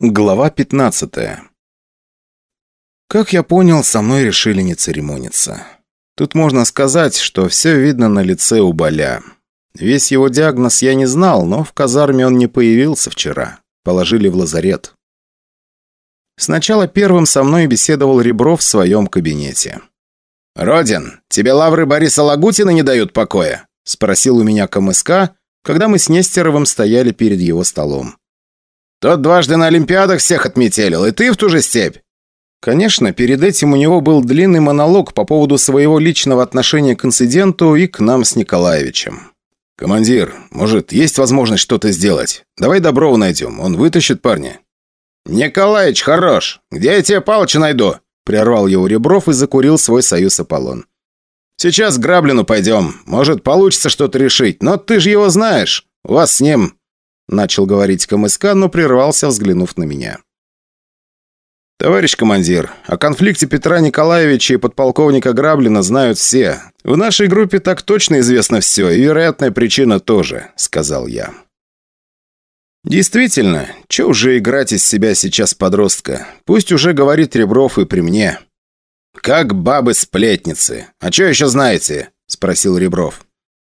Глава 15 Как я понял, со мной решили не церемониться. Тут можно сказать, что все видно на лице у Боля. Весь его диагноз я не знал, но в казарме он не появился вчера. Положили в лазарет. Сначала первым со мной беседовал Ребров в своем кабинете. «Родин, тебе лавры Бориса Лагутина не дают покоя?» – спросил у меня КМСК, когда мы с Нестеровым стояли перед его столом. Тот дважды на Олимпиадах всех отметелил, и ты в ту же степь». Конечно, перед этим у него был длинный монолог по поводу своего личного отношения к инциденту и к нам с Николаевичем. «Командир, может, есть возможность что-то сделать? Давай Доброва найдем, он вытащит парня». «Николаевич хорош! Где я тебе Палыча найду?» Прервал его Ребров и закурил свой союз Аполлон. «Сейчас к Граблину пойдем. Может, получится что-то решить, но ты же его знаешь. У вас с ним Начал говорить КМСК, но прервался, взглянув на меня. «Товарищ командир, о конфликте Петра Николаевича и подполковника Граблина знают все. В нашей группе так точно известно все, и вероятная причина тоже», — сказал я. «Действительно, че уже играть из себя сейчас подростка? Пусть уже говорит Ребров и при мне». «Как бабы-сплетницы. А что еще знаете?» — спросил Ребров.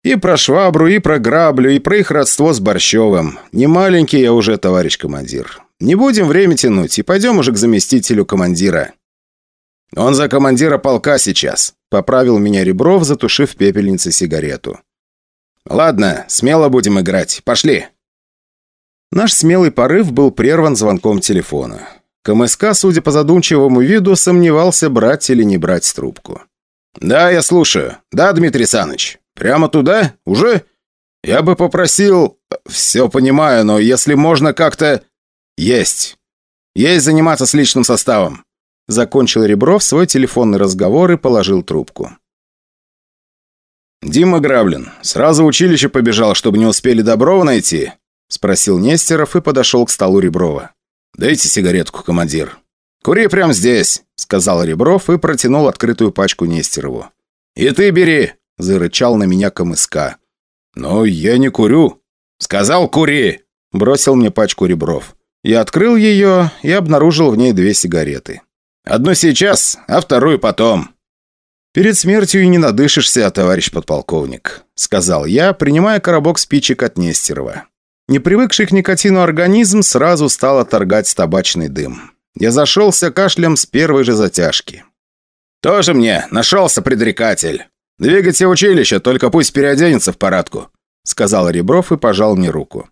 И про швабру, и про граблю, и про их родство с Борщевым. Не маленький я уже, товарищ командир. Не будем время тянуть и пойдем уже к заместителю командира. Он за командира полка сейчас. Поправил меня Ребров, затушив пепельнице сигарету. Ладно, смело будем играть. Пошли. Наш смелый порыв был прерван звонком телефона. КМСК, судя по задумчивому виду, сомневался, брать или не брать трубку. «Да, я слушаю. Да, Дмитрий Саныч. «Прямо туда? Уже? Я бы попросил... Все понимаю, но если можно как-то...» «Есть. Есть заниматься с личным составом». Закончил Ребров свой телефонный разговор и положил трубку. «Дима Граблин, сразу в училище побежал, чтобы не успели Доброва найти?» Спросил Нестеров и подошел к столу Реброва. «Дайте сигаретку, командир». «Кури прямо здесь», — сказал Ребров и протянул открытую пачку Нестерову. «И ты бери», – зарычал на меня КМСК. «Но я не курю». «Сказал, кури!» – бросил мне пачку ребров. Я открыл ее и обнаружил в ней две сигареты. «Одну сейчас, а вторую потом». «Перед смертью и не надышишься, товарищ подполковник», – сказал я, принимая коробок спичек от Нестерова. Не привыкший к никотину организм сразу стал отторгать табачный дым. Я зашелся кашлем с первой же затяжки. «Тоже мне нашелся предрекатель!» «Двигайте училище, только пусть переоденется в парадку», — сказал Ребров и пожал мне руку.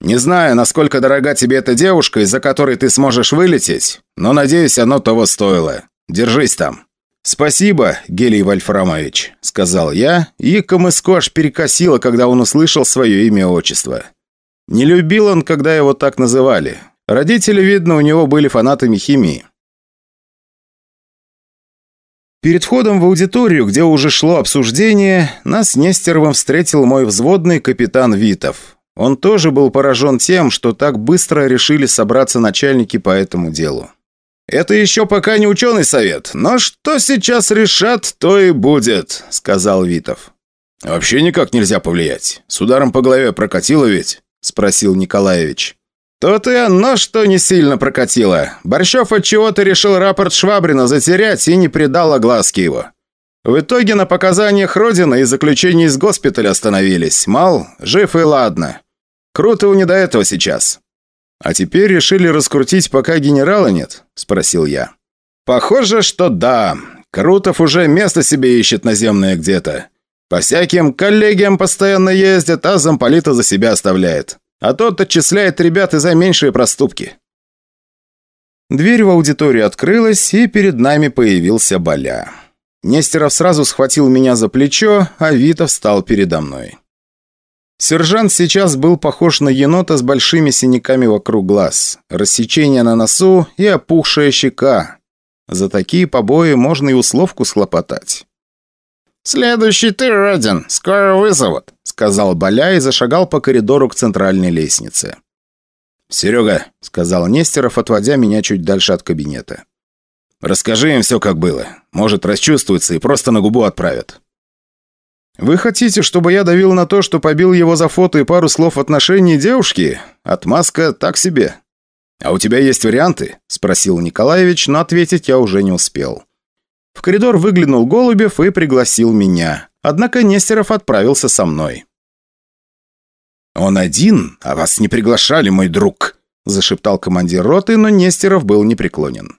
«Не знаю, насколько дорога тебе эта девушка, из-за которой ты сможешь вылететь, но, надеюсь, оно того стоило. Держись там». «Спасибо, Гелий Вольфрамович», — сказал я, и Камыско аж перекосило, когда он услышал свое имя-отчество. Не любил он, когда его так называли. Родители, видно, у него были фанатами химии. Перед входом в аудиторию, где уже шло обсуждение, нас с Нестеровым встретил мой взводный капитан Витов. Он тоже был поражен тем, что так быстро решили собраться начальники по этому делу. «Это еще пока не ученый совет, но что сейчас решат, то и будет», — сказал Витов. «Вообще никак нельзя повлиять. С ударом по голове прокатило ведь?» — спросил Николаевич. «Тут и оно, что не сильно прокатило. Борщев от чего-то решил рапорт Швабрина затерять и не придал огласки его. В итоге на показаниях Родина и заключении из госпиталя остановились. Мал, жив и ладно. Крутого не до этого сейчас. А теперь решили раскрутить, пока генерала нет?» – спросил я. «Похоже, что да. Крутов уже место себе ищет наземное где-то. По всяким коллегиям постоянно ездит, а замполита за себя оставляет а тот отчисляет ребят и за меньшие проступки. Дверь в аудиторию открылась, и перед нами появился Боля. Нестеров сразу схватил меня за плечо, а Витов встал передо мной. Сержант сейчас был похож на енота с большими синяками вокруг глаз, рассечение на носу и опухшая щека. За такие побои можно и условку схлопотать. «Следующий ты, Родин, скоро вызовут», — сказал Боля и зашагал по коридору к центральной лестнице. «Серега», — сказал Нестеров, отводя меня чуть дальше от кабинета. «Расскажи им все, как было. Может, расчувствуются и просто на губу отправят». «Вы хотите, чтобы я давил на то, что побил его за фото и пару слов в отношении девушки? Отмазка так себе». «А у тебя есть варианты?» – спросил Николаевич, но ответить я уже не успел. В коридор выглянул Голубев и пригласил меня. Однако Нестеров отправился со мной. «Он один, а вас не приглашали, мой друг», – зашептал командир роты, но Нестеров был непреклонен.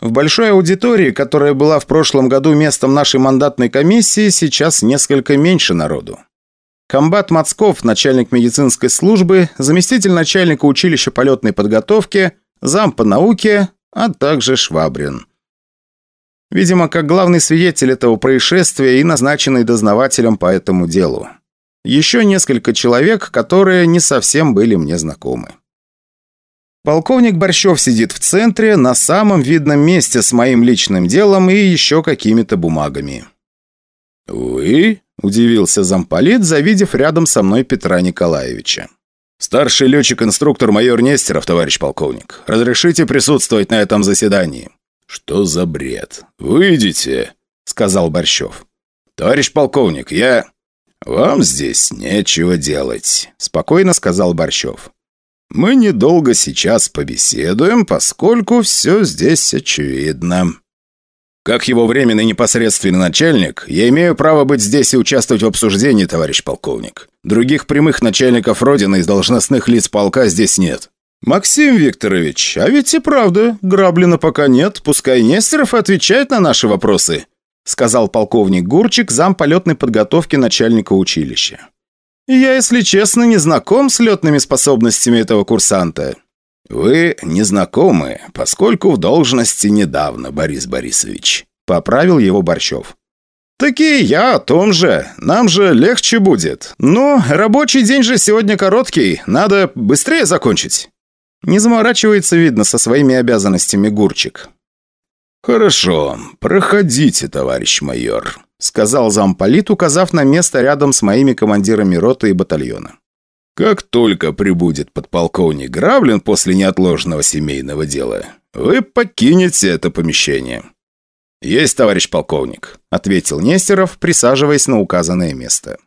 В большой аудитории, которая была в прошлом году местом нашей мандатной комиссии, сейчас несколько меньше народу. Комбат Мацков, начальник медицинской службы, заместитель начальника училища полетной подготовки, зам по науке, а также Швабрин. Видимо, как главный свидетель этого происшествия и назначенный дознавателем по этому делу. Еще несколько человек, которые не совсем были мне знакомы. Полковник Борщев сидит в центре, на самом видном месте с моим личным делом и еще какими-то бумагами. «Вы?» – удивился замполит, завидев рядом со мной Петра Николаевича. «Старший летчик-инструктор майор Нестеров, товарищ полковник. Разрешите присутствовать на этом заседании?» «Что за бред? Выйдите!» – сказал Борщев. «Товарищ полковник, я...» «Вам здесь нечего делать», – спокойно сказал Борщев. Мы недолго сейчас побеседуем, поскольку все здесь очевидно. Как его временный непосредственный начальник, я имею право быть здесь и участвовать в обсуждении, товарищ полковник. Других прямых начальников Родины из должностных лиц полка здесь нет. «Максим Викторович, а ведь и правда, Граблина пока нет, пускай Нестеров отвечает на наши вопросы», сказал полковник Гурчик, зам полетной подготовки начальника училища. Я, если честно, не знаком с летными способностями этого курсанта». «Вы не знакомы, поскольку в должности недавно, Борис Борисович», — поправил его Борщев. «Так и я о том же. Нам же легче будет. Ну, рабочий день же сегодня короткий. Надо быстрее закончить». Не заморачивается, видно, со своими обязанностями Гурчик. «Хорошо. Проходите, товарищ майор», сказал замполит, указав на место рядом с моими командирами роты и батальона. «Как только прибудет подполковник Гравлин после неотложного семейного дела, вы покинете это помещение». «Есть, товарищ полковник», — ответил Нестеров, присаживаясь на указанное место.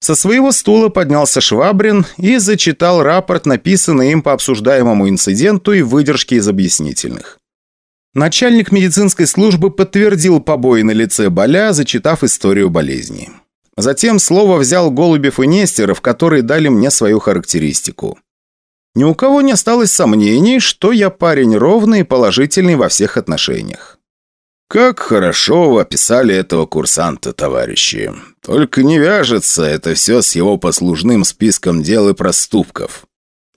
Со своего стула поднялся Швабрин и зачитал рапорт, написанный им по обсуждаемому инциденту и выдержки из объяснительных. Начальник медицинской службы подтвердил побои на лице Боля, зачитав историю болезни. Затем слово взял Голубев и Нестеров, которые дали мне свою характеристику. Ни у кого не осталось сомнений, что я парень ровный и положительный во всех отношениях. «Как хорошо вы описали этого курсанта, товарищи. Только не вяжется это все с его послужным списком дел и проступков»,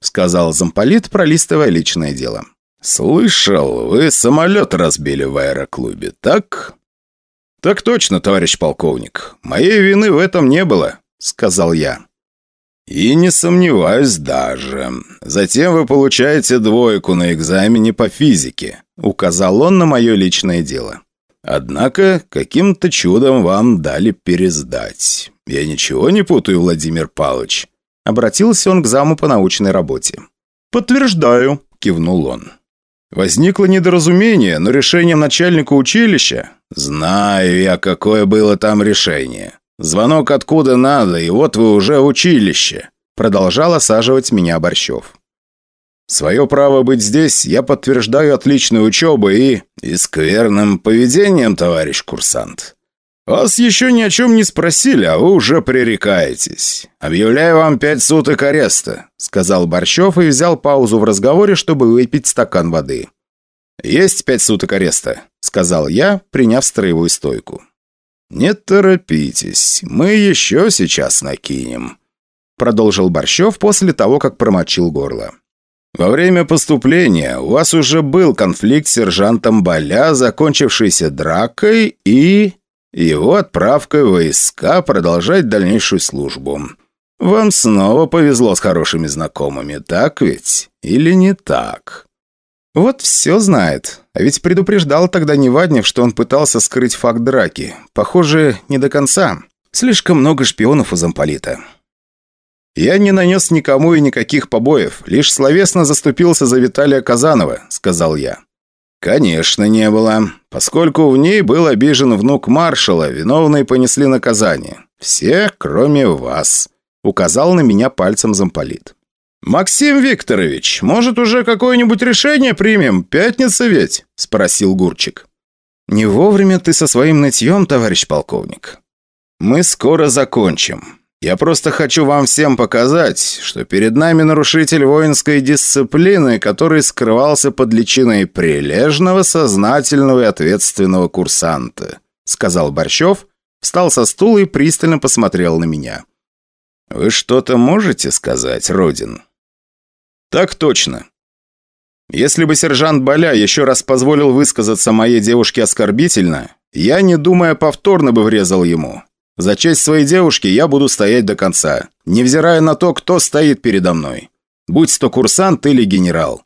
сказал замполит, пролистывая личное дело. «Слышал, вы самолет разбили в аэроклубе, так?» «Так точно, товарищ полковник. Моей вины в этом не было», — сказал я. «И не сомневаюсь даже. Затем вы получаете двойку на экзамене по физике», — указал он на мое личное дело. «Однако каким-то чудом вам дали пересдать. Я ничего не путаю, Владимир Павлович?» Обратился он к заму по научной работе. «Подтверждаю», — кивнул он. Возникло недоразумение, но решением начальника училища... Знаю я, какое было там решение. Звонок откуда надо, и вот вы уже в училище. Продолжал осаживать меня Борщев. Свое право быть здесь я подтверждаю отличной учебой и... и скверным поведением, товарищ курсант. Вас еще ни о чем не спросили, а вы уже пререкаетесь. Объявляю вам пять суток ареста», — сказал Борщев и взял паузу в разговоре, чтобы выпить стакан воды. «Есть пять суток ареста», — сказал я, приняв строевую стойку. «Не торопитесь, мы еще сейчас накинем», — продолжил Борщев после того, как промочил горло. «Во время поступления у вас уже был конфликт с сержантом Боля, закончившийся дракой и...» его отправкой в войска продолжать дальнейшую службу. Вам снова повезло с хорошими знакомыми, так ведь? Или не так? Вот все знает. А ведь предупреждал тогда Неваднев, что он пытался скрыть факт драки. Похоже, не до конца. Слишком много шпионов у замполита. «Я не нанес никому и никаких побоев, лишь словесно заступился за Виталия Казанова», — сказал я. «Конечно, не было. Поскольку в ней был обижен внук маршала, виновные понесли наказание. Все, кроме вас», — указал на меня пальцем замполит. «Максим Викторович, может, уже какое-нибудь решение примем? Пятница ведь?» – спросил Гурчик. «Не вовремя ты со своим нытьем, товарищ полковник. Мы скоро закончим. Я просто хочу вам всем показать, что перед нами нарушитель воинской дисциплины, который скрывался под личиной прилежного, сознательного и ответственного курсанта», – сказал Борщев, встал со стула и пристально посмотрел на меня. «Вы что-то можете сказать, Родин?» «Так точно. Если бы сержант Боля еще раз позволил высказаться моей девушке оскорбительно, я, не думая, повторно бы врезал ему. За честь своей девушки я буду стоять до конца, невзирая на то, кто стоит передо мной. Будь то курсант или генерал.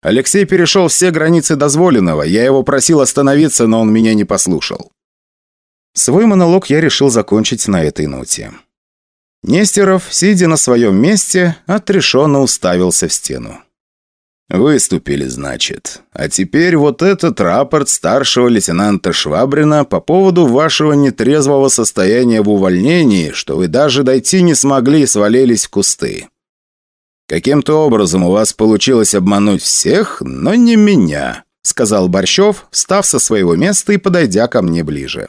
Алексей перешел все границы дозволенного, я его просил остановиться, но он меня не послушал. Свой монолог я решил закончить на этой ноте. Нестеров, сидя на своем месте, отрешенно уставился в стену. «Выступили, значит. А теперь вот этот рапорт старшего лейтенанта Швабрина по поводу вашего нетрезвого состояния в увольнении, что вы даже дойти не смогли и свалились в кусты. Каким-то образом у вас получилось обмануть всех, но не меня», сказал Борщев, встав со своего места и подойдя ко мне ближе.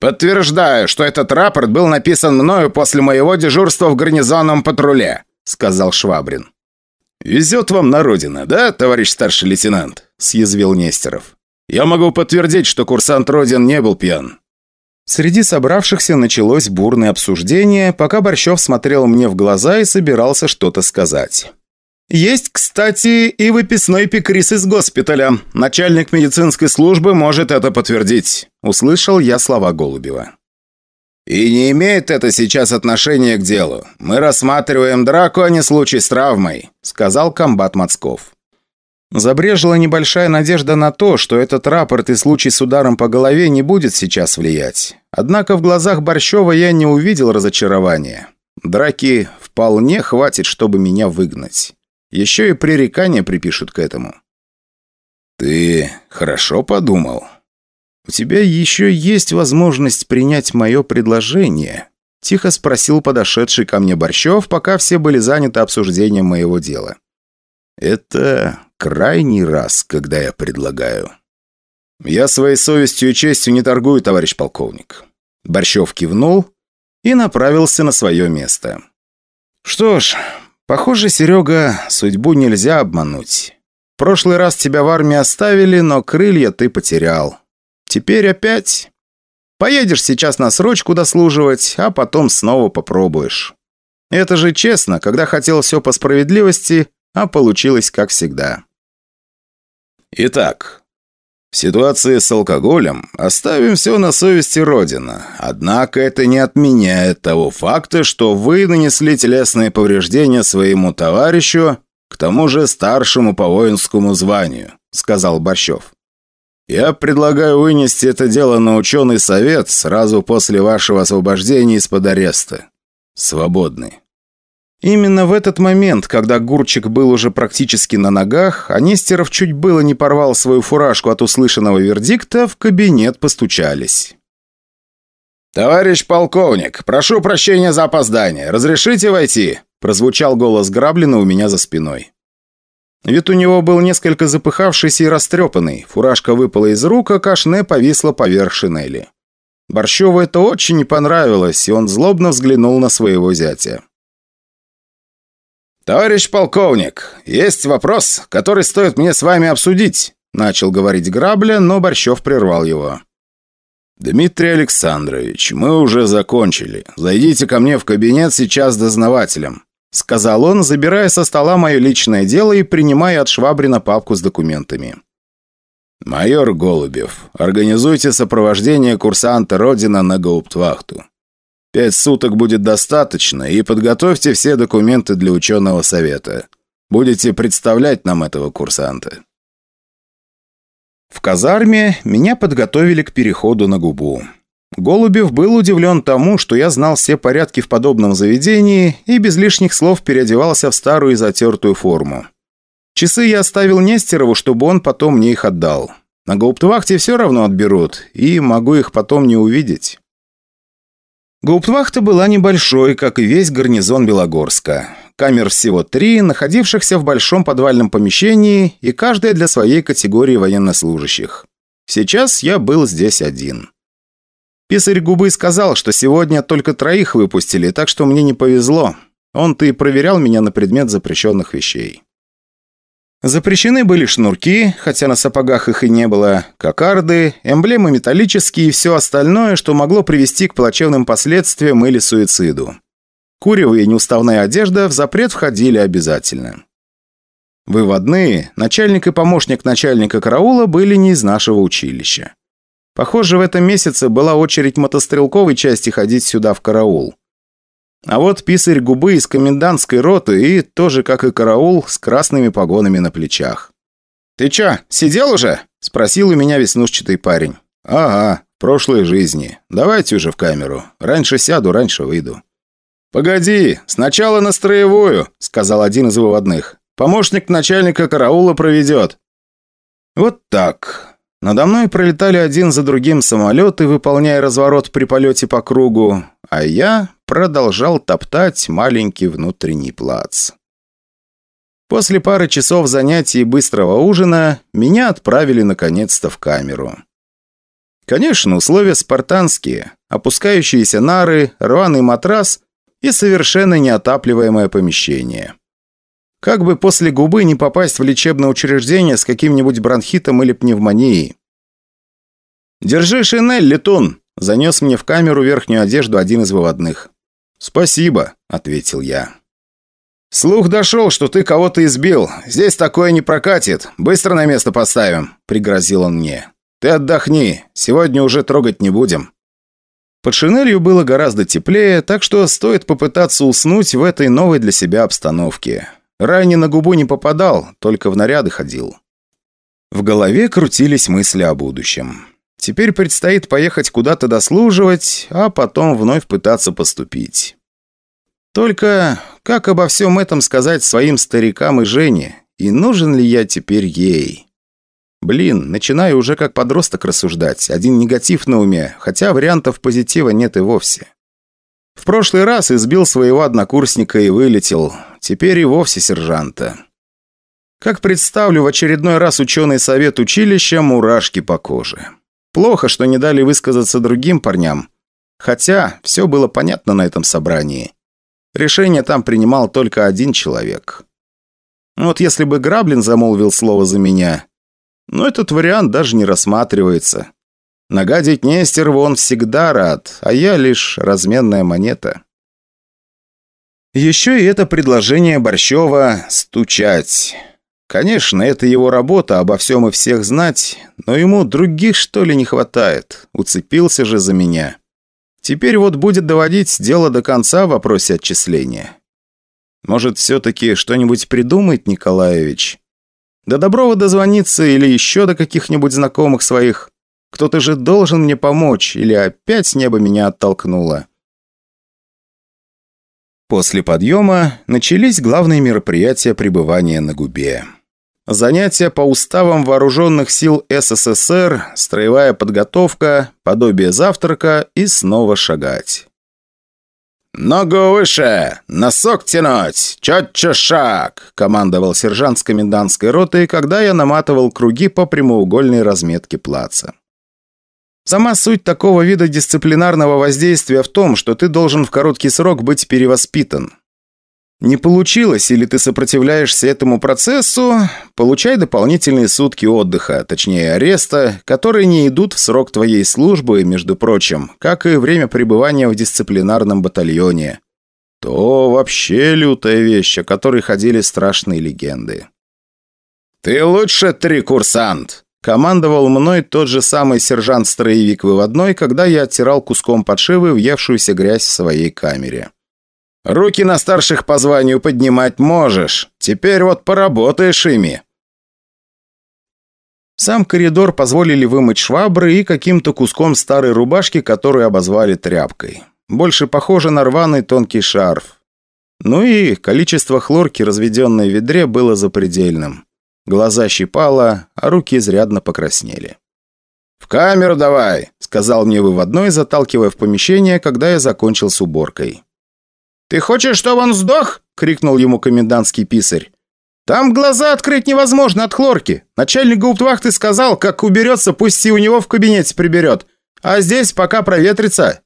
«Подтверждаю, что этот рапорт был написан мною после моего дежурства в гарнизонном патруле», сказал Швабрин. «Везет вам на родина, да, товарищ старший лейтенант?» съязвил Нестеров. «Я могу подтвердить, что курсант Родин не был пьян». Среди собравшихся началось бурное обсуждение, пока Борщев смотрел мне в глаза и собирался что-то сказать. «Есть, кстати, и выписной пикрис из госпиталя. Начальник медицинской службы может это подтвердить», – услышал я слова Голубева. «И не имеет это сейчас отношения к делу. Мы рассматриваем драку, а не случай с травмой», – сказал комбат Мацков. Забрежила небольшая надежда на то, что этот рапорт и случай с ударом по голове не будет сейчас влиять. Однако в глазах Борщева я не увидел разочарования. Драки вполне хватит, чтобы меня выгнать. Еще и пререкания припишут к этому. «Ты хорошо подумал?» «У тебя еще есть возможность принять мое предложение?» Тихо спросил подошедший ко мне Борщев, пока все были заняты обсуждением моего дела. «Это крайний раз, когда я предлагаю». «Я своей совестью и честью не торгую, товарищ полковник». Борщев кивнул и направился на свое место. «Что ж, Похоже, Серега, судьбу нельзя обмануть. В прошлый раз тебя в армии оставили, но крылья ты потерял. Теперь опять. Поедешь сейчас на срочку дослуживать, а потом снова попробуешь. Это же честно, когда хотел все по справедливости, а получилось как всегда. Итак, в ситуации с алкоголем оставим все на совести Родина. Однако это не отменяет того факта, что вы нанесли телесные повреждения своему товарищу, к тому же старшему по воинскому званию», — сказал Борщев. «Я предлагаю вынести это дело на ученый совет сразу после вашего освобождения из-под ареста. Свободный». Именно в этот момент, когда Гурчик был уже практически на ногах, а Нестеров чуть было не порвал свою фуражку от услышанного вердикта, в кабинет постучались. «Товарищ полковник, прошу прощения за опоздание. Разрешите войти?» Прозвучал голос Граблина у меня за спиной. Вид у него был несколько запыхавшийся и растрепанный. Фуражка выпала из рук, а кашне повисла поверх шинели. Борщеву это очень не понравилось, и он злобно взглянул на своего зятя. «Товарищ полковник, есть вопрос, который стоит мне с вами обсудить», начал говорить Грабля, но Борщев прервал его. «Дмитрий Александрович, мы уже закончили. Зайдите ко мне в кабинет сейчас дознавателем», сказал он, забирая со стола мое личное дело и принимая от Швабрина папку с документами. «Майор Голубев, организуйте сопровождение курсанта Родина на гауптвахту. Пять суток будет достаточно, и подготовьте все документы для ученого совета. Будете представлять нам этого курсанта». В казарме меня подготовили к переходу на губу. Голубев был удивлен тому, что я знал все порядки в подобном заведении и без лишних слов переодевался в старую и затертую форму. Часы я оставил Нестерову, чтобы он потом мне их отдал. На гауптвахте все равно отберут, и могу их потом не увидеть. Гауптвахта была небольшой, как и весь гарнизон Белогорска. Камер всего три, находившихся в большом подвальном помещении, и каждая для своей категории военнослужащих. Сейчас я был здесь один. Писарь губы сказал, что сегодня только троих выпустили, так что мне не повезло. Он-то и проверял меня на предмет запрещенных вещей. Запрещены были шнурки, хотя на сапогах их и не было, кокарды, эмблемы металлические и все остальное, что могло привести к плачевным последствиям или суициду. Курево и неуставная одежда в запрет входили обязательно. Выводные, начальник и помощник начальника караула были не из нашего училища. Похоже, в этом месяце была очередь мотострелковой части ходить сюда в караул. А вот писарь губы из комендантской роты и, тоже как и караул, с красными погонами на плечах. «Ты чё, сидел уже?» – спросил у меня веснушчатый парень. «Ага, в прошлой жизни. Давайте уже в камеру. Раньше сяду, раньше выйду». «Погоди, сначала на строевую», – сказал один из выводных. «Помощник начальника караула проведет». Вот так. Надо мной пролетали один за другим самолеты, выполняя разворот при полете по кругу, а я продолжал топтать маленький внутренний плац. После пары часов занятий и быстрого ужина меня отправили наконец-то в камеру. Конечно, условия спартанские. Опускающиеся нары, рваный матрас и совершенно неотапливаемое помещение. Как бы после губы не попасть в лечебное учреждение с каким-нибудь бронхитом или пневмонией. «Держи шинель, летун!» – занес мне в камеру верхнюю одежду один из выводных. «Спасибо», – ответил я. «Слух дошел, что ты кого-то избил. Здесь такое не прокатит. Быстро на место поставим», – пригрозил он мне. «Ты отдохни. Сегодня уже трогать не будем». Под шинелью было гораздо теплее, так что стоит попытаться уснуть в этой новой для себя обстановке. Ранее на губу не попадал, только в наряды ходил. В голове крутились мысли о будущем. Теперь предстоит поехать куда-то дослуживать, а потом вновь пытаться поступить. Только как обо всем этом сказать своим старикам и Жене? И нужен ли я теперь ей? Блин, начинаю уже как подросток рассуждать. Один негатив на уме, хотя вариантов позитива нет и вовсе. В прошлый раз избил своего однокурсника и вылетел. Теперь и вовсе сержанта. Как представлю в очередной раз ученый совет училища, мурашки по коже. Плохо, что не дали высказаться другим парням. Хотя все было понятно на этом собрании. Решение там принимал только один человек. Вот если бы Граблин замолвил слово за меня, но этот вариант даже не рассматривается. Нагадить Нестерову он всегда рад, а я лишь разменная монета. Еще и это предложение Борщева «стучать». Конечно, это его работа, обо всем и всех знать, но ему других, что ли, не хватает. Уцепился же за меня. Теперь вот будет доводить дело до конца в вопросе отчисления. Может, все-таки что-нибудь придумает Николаевич? До Доброва дозвониться или еще до каких-нибудь знакомых своих? Кто-то же должен мне помочь, или опять с неба меня оттолкнуло. После подъема начались главные мероприятия пребывания на губе. Занятия по уставам вооруженных сил СССР, строевая подготовка, подобие завтрака и снова шагать. «Ногу выше! Носок тянуть! Четче шаг!» – командовал сержант с комендантской роты, когда я наматывал круги по прямоугольной разметке плаца. Сама суть такого вида дисциплинарного воздействия в том, что ты должен в короткий срок быть перевоспитан. Не получилось, или ты сопротивляешься этому процессу, получай дополнительные сутки отдыха, точнее ареста, которые не идут в срок твоей службы, между прочим, как и время пребывания в дисциплинарном батальоне. То вообще лютая вещь, о которой ходили страшные легенды. «Ты лучше три, курсант!» Командовал мной тот же самый сержант-строевик выводной, когда я оттирал куском подшивы въевшуюся грязь в своей камере. «Руки на старших по званию поднимать можешь. Теперь вот поработаешь ими». Сам коридор позволили вымыть швабры и каким-то куском старой рубашки, которую обозвали тряпкой. Больше похоже на рваный тонкий шарф. Ну и количество хлорки, разведенной в ведре, было запредельным. Глаза щипало, а руки изрядно покраснели. «В камеру давай!» — сказал мне выводной, заталкивая в помещение, когда я закончил с уборкой. «Ты хочешь, чтобы он сдох?» — крикнул ему комендантский писарь. «Там глаза открыть невозможно от хлорки. Начальник гауптвахты сказал, как уберется, пусть и у него в кабинете приберет. А здесь пока проветрится».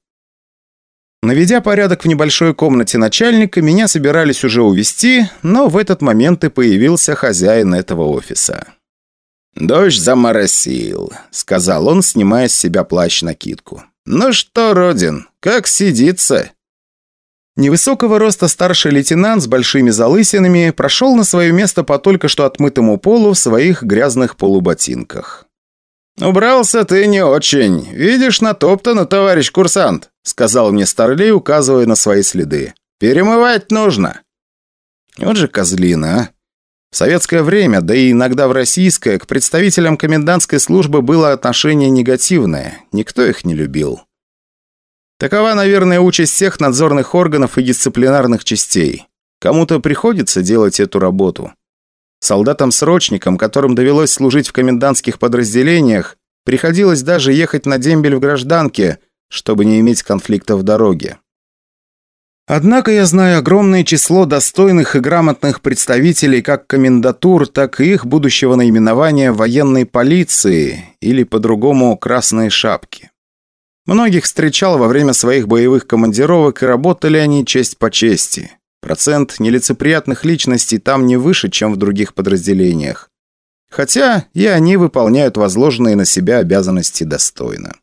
Наведя порядок в небольшой комнате начальника, меня собирались уже увезти, но в этот момент и появился хозяин этого офиса. «Дождь заморосил», — сказал он, снимая с себя плащ-накидку. «Ну что, Родин, как сидится?» Невысокого роста старший лейтенант с большими залысинами прошел на свое место по только что отмытому полу в своих грязных полуботинках. «Убрался ты не очень. Видишь, натоптано, товарищ курсант», сказал мне Старлей, указывая на свои следы. «Перемывать нужно». Вот же козлина, а. В советское время, да и иногда в российское, к представителям комендантской службы было отношение негативное. Никто их не любил. Такова, наверное, участь всех надзорных органов и дисциплинарных частей. Кому-то приходится делать эту работу. Солдатам-срочникам, которым довелось служить в комендантских подразделениях, приходилось даже ехать на дембель в гражданке, чтобы не иметь конфликтов в дороге. Однако я знаю огромное число достойных и грамотных представителей как комендатур, так и их будущего наименования военной полиции или по-другому «красные шапки». Многих встречал во время своих боевых командировок, и работали они честь по чести. Процент нелицеприятных личностей там не выше, чем в других подразделениях. Хотя и они выполняют возложенные на себя обязанности достойно.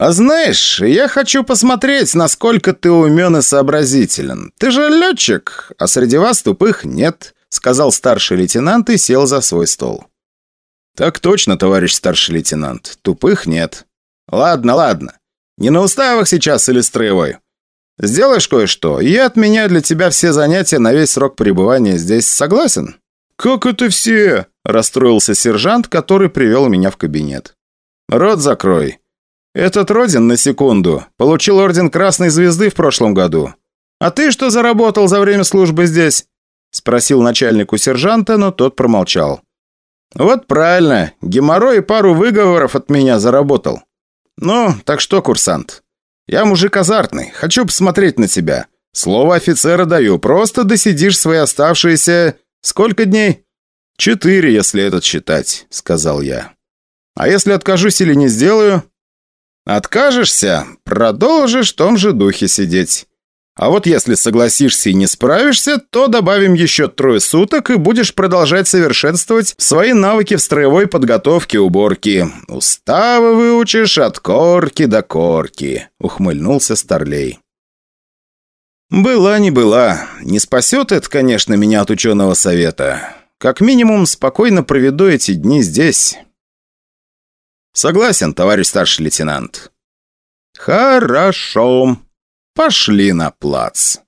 «А знаешь, я хочу посмотреть, насколько ты умен и сообразителен. Ты же летчик, а среди вас тупых нет», сказал старший лейтенант и сел за свой стол. «Так точно, товарищ старший лейтенант. Тупых нет». «Ладно, ладно. Не на уставах сейчас или строевой. Сделаешь кое-что, и я отменяю для тебя все занятия на весь срок пребывания здесь. Согласен?» «Как это все?» – расстроился сержант, который привел меня в кабинет. «Рот закрой. Этот Родин, на секунду, получил орден Красной Звезды в прошлом году. А ты что заработал за время службы здесь?» Спросил начальнику сержанта, но тот промолчал. «Вот правильно, геморрой и пару выговоров от меня заработал. Ну, так что, курсант? Я мужик азартный, хочу посмотреть на тебя. Слово офицера даю, просто досидишь свои оставшиеся... Сколько дней?» «Четыре, если этот считать», — сказал я. «А если откажусь или не сделаю?» Откажешься, продолжишь в том же духе сидеть. А вот если согласишься и не справишься, то добавим еще трое суток и будешь продолжать совершенствовать свои навыки в строевой подготовке уборки. Уставы выучишь от корки до корки», — ухмыльнулся Старлей. «Была не была. Не спасет это, конечно, меня от ученого совета. Как минимум, спокойно проведу эти дни здесь». «Согласен, товарищ старший лейтенант». «Хорошо. Пошли на плац».